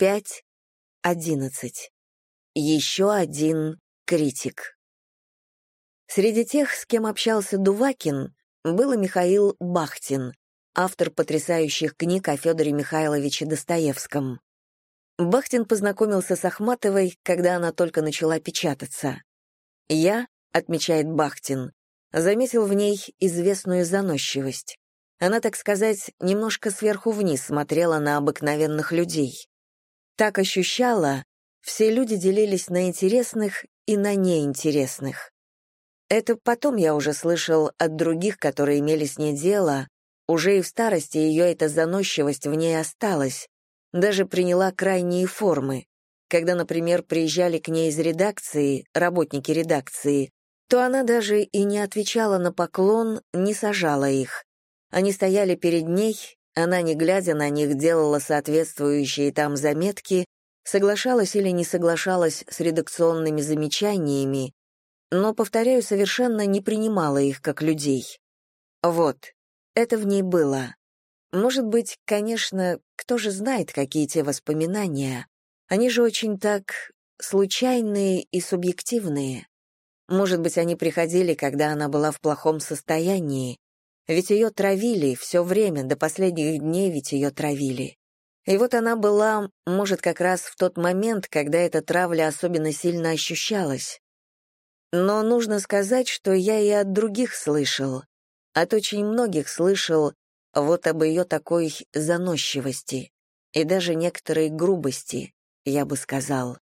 пять, одиннадцать. Еще один критик. Среди тех, с кем общался Дувакин, был и Михаил Бахтин, автор потрясающих книг о Федоре Михайловиче Достоевском. Бахтин познакомился с Ахматовой, когда она только начала печататься. «Я», — отмечает Бахтин, — заметил в ней известную заносчивость. Она, так сказать, немножко сверху вниз смотрела на обыкновенных людей. Так ощущала, все люди делились на интересных и на неинтересных. Это потом я уже слышал от других, которые имели с ней дело, уже и в старости ее эта заносчивость в ней осталась, даже приняла крайние формы. Когда, например, приезжали к ней из редакции, работники редакции, то она даже и не отвечала на поклон, не сажала их. Они стояли перед ней, она, не глядя на них, делала соответствующие там заметки, соглашалась или не соглашалась с редакционными замечаниями, но, повторяю, совершенно не принимала их как людей. Вот, это в ней было. Может быть, конечно, кто же знает, какие те воспоминания. Они же очень так случайные и субъективные. Может быть, они приходили, когда она была в плохом состоянии, ведь ее травили все время, до последних дней ведь ее травили. И вот она была, может, как раз в тот момент, когда эта травля особенно сильно ощущалась. Но нужно сказать, что я и от других слышал, от очень многих слышал вот об ее такой заносчивости и даже некоторой грубости, я бы сказал.